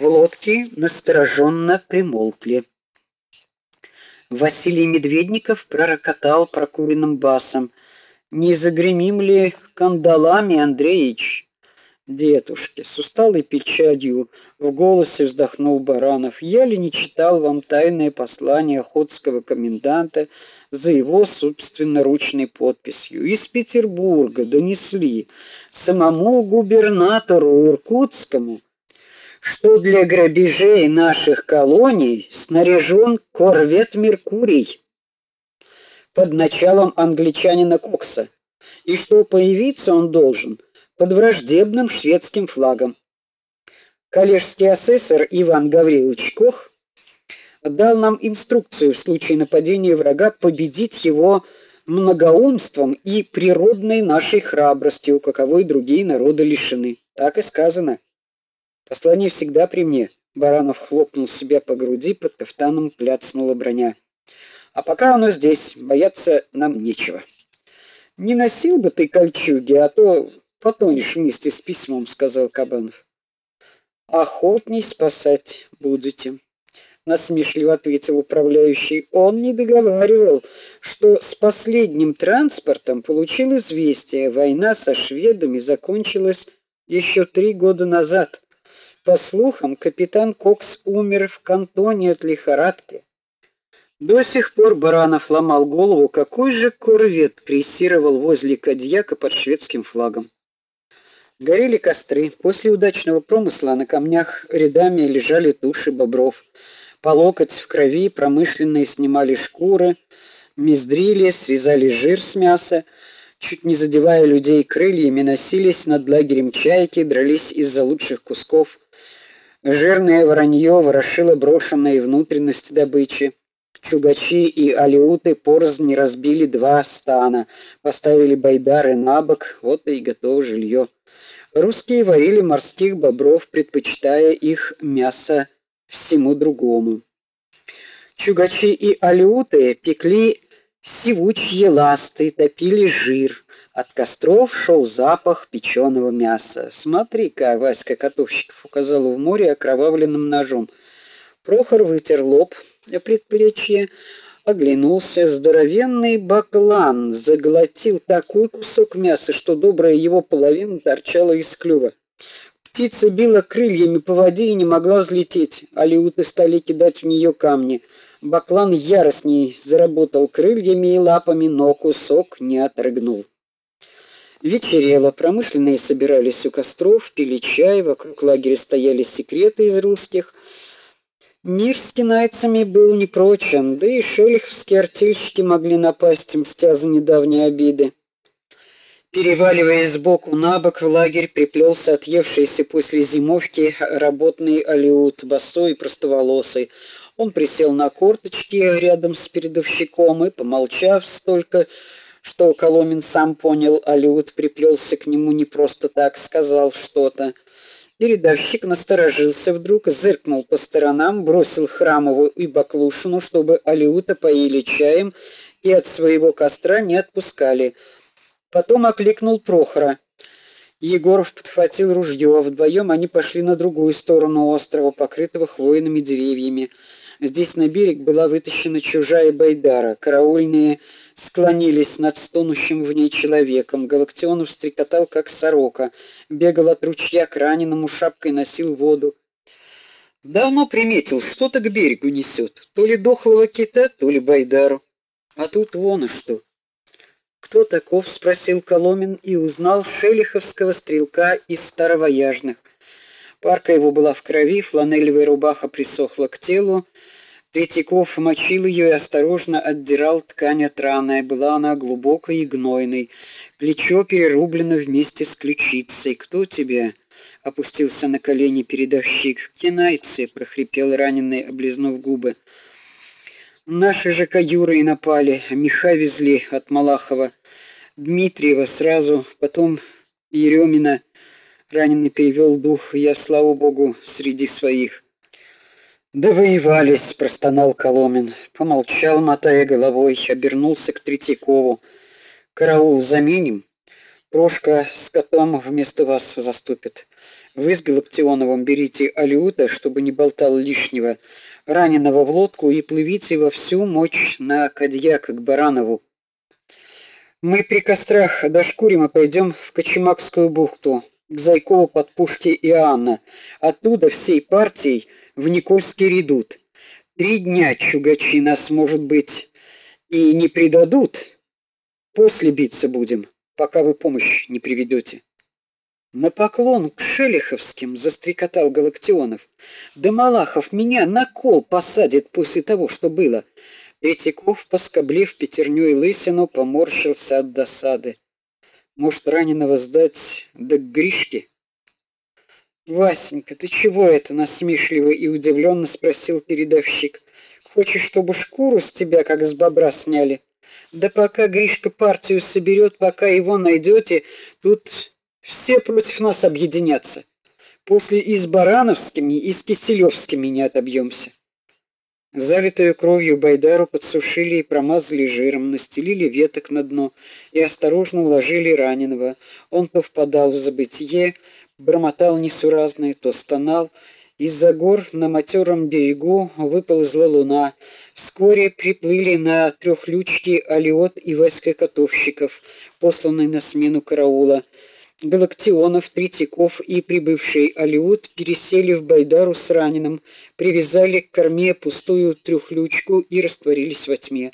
В лодке настороженно примолкли. Василий Медведников пророкотал прокуренным басом: "Не загремим ли кандалами, Андреич?" Дедушки, с усталой печалью в голосе вздохнул Баранов. Я ли не читал вам тайное послание охотского коменданта за его собственноручной подписью? Из Петербурга донесли самому губернатору Иркутскому, что для грабежей наших колоний снаряжен корвет Меркурий под началом англичанина Кокса, и что появиться он должен под враждебным шведским флагом. Коллежский асессор Иван Гаврилович Кох дал нам инструкцию в случае нападения врага победить его многоумством и природной нашей храбростью, каковой другие народы лишены. Так и сказано. Послание всегда при мне. Баранов хлопнул себя по груди, под кафтаном пляцнула броня. А пока оно здесь, бояться нам нечего. Не носил бы ты кольчуги, а то Потонешь вместе с письмом, сказал Кабанов. Охотней спасать будете, насмешливо ответил управляющий. Он не договаривал, что с последним транспортом получил известие, война со шведами закончилась еще три года назад. По слухам, капитан Кокс умер в кантоне от лихорадки. До сих пор Баранов ломал голову, какой же корвет крейсировал возле Кадьяка под шведским флагом. Горели костры. После удачного промысла на камнях рядами лежали туши бобров. По локоть в крови промышленные снимали шкуры, мездрили, срезали жир с мяса, чуть не задевая людей крыльями, носились над лагерем чайки, дрались из-за лучших кусков. Жирное воронье ворошило брошенные внутренности добычи. Чугачи и алиуты порознь разбили два стана, поставили байдары на бок, вот и готово жилье. Русские варили морских бобров, предпочитая их мясо всему другому. Чугачи и алиуты пекли сивучьи ласты, топили жир. От костров шел запах печеного мяса. Смотри-ка, Васька Котовщиков указал в море окровавленным ножом. Прохор вытер лоб, предплечье, оглянулся, здоровенный баклан заглотил такой кусок мяса, что добрая его половина торчала из клюва. Птица била крыльями по воде и не могла взлететь. Алиуты стали кидать в нее камни. Баклан яростней заработал крыльями и лапами, но кусок не отрыгнул. Вечерело, промышленные собирались у костров, пили чай, вокруг лагеря стояли секреты из русских — Мир с кинайцами был непрочен, да и шелиховские артельщики могли напасть, мстя за недавние обиды. Переваливаясь сбоку на бок, в лагерь приплелся отъевшийся после зимовки работный алиут, босой и простоволосый. Он присел на корточки рядом с передовщиком и, помолчав столько, что Коломин сам понял, алиут приплелся к нему не просто так, сказал что-то. Передовщик насторожился вдруг, зыркнул по сторонам, бросил Храмову и Баклушину, чтобы Алиута поили чаем и от своего костра не отпускали. Потом окликнул Прохора. Егоров подхватил ружье, а вдвоем они пошли на другую сторону острова, покрытого хвойными деревьями. Здесь на берег была вытащена чужая байдара. Караульные склонились над стонущим в ней человеком. Галактионов стрекотал как сорока, бегал от ручья к раненому, шапкой носил воду. Давно приметил, что-то к берегу несет. То ли дохлого кита, то ли байдару. А тут вон и что. Кто таков, спросил Коломин и узнал шелиховского стрелка из старовояжных. Парка его была в крови, фланелевая рубаха присохла к телу. Третьяков мочил ее и осторожно отдирал ткань от раны. Была она глубокой и гнойной. Плечо перерублено вместе с ключицей. Кто тебе? Опустился на колени передовщик. Кинайцы, прохрипел раненый, облизнув губы. Наши же каюры и напали, меха везли от Малахова. Дмитриева сразу, потом Еремина. Раненый перевел дух. Я, слава богу, среди своих. Да воевались, простонал Коломин, помолчал, мотая головой, обернулся к Третьякову. Караул заменим. Прошка с котом вместо вас заступит. Вы с Галактионовым берите Алиута, чтобы не болтал лишнего, раненого в лодку и плывите во всю мощь на Кадьяк к Баранову. Мы при кострах дошкурим и пойдем в Кочемакскую бухту, к Зайкову под пушки Иоанна. Оттуда всей партией в Никольский редут. Три дня чугачи нас, может быть, и не предадут. После биться будем, пока вы помощь не приведете. На поклон к Шелиховским застрекотал Галактионов. Да Малахов меня на кол посадит после того, что было. Третьяков, поскоблив пятерней лысину, поморщился от досады. Может, раненого сдать да к Гришке? Васенька, ты чего это насмешливо и удивленно спросил передовщик. Хочешь, чтобы шкуру с тебя как с бобра сняли? Да пока Гришка партию соберет, пока его найдете, тут все против нас объединятся. После и с Барановскими, и с Киселевскими не отобьемся. Залитую кровью байдару подсушили и промазали жиром, настелили веток на дно и осторожно уложили раненого. Он то впадал в забытье, бормотал несуразное, то стонал. Из-за гор на матером берегу выползла луна. Вскоре приплыли на трехлючке Алиот и Васька Котовщиков, посланные на смену караула. Галактионов, Третьяков и прибывший Алиут пересели в Байдару с раненым, привязали к корме пустую трехлючку и растворились во тьме.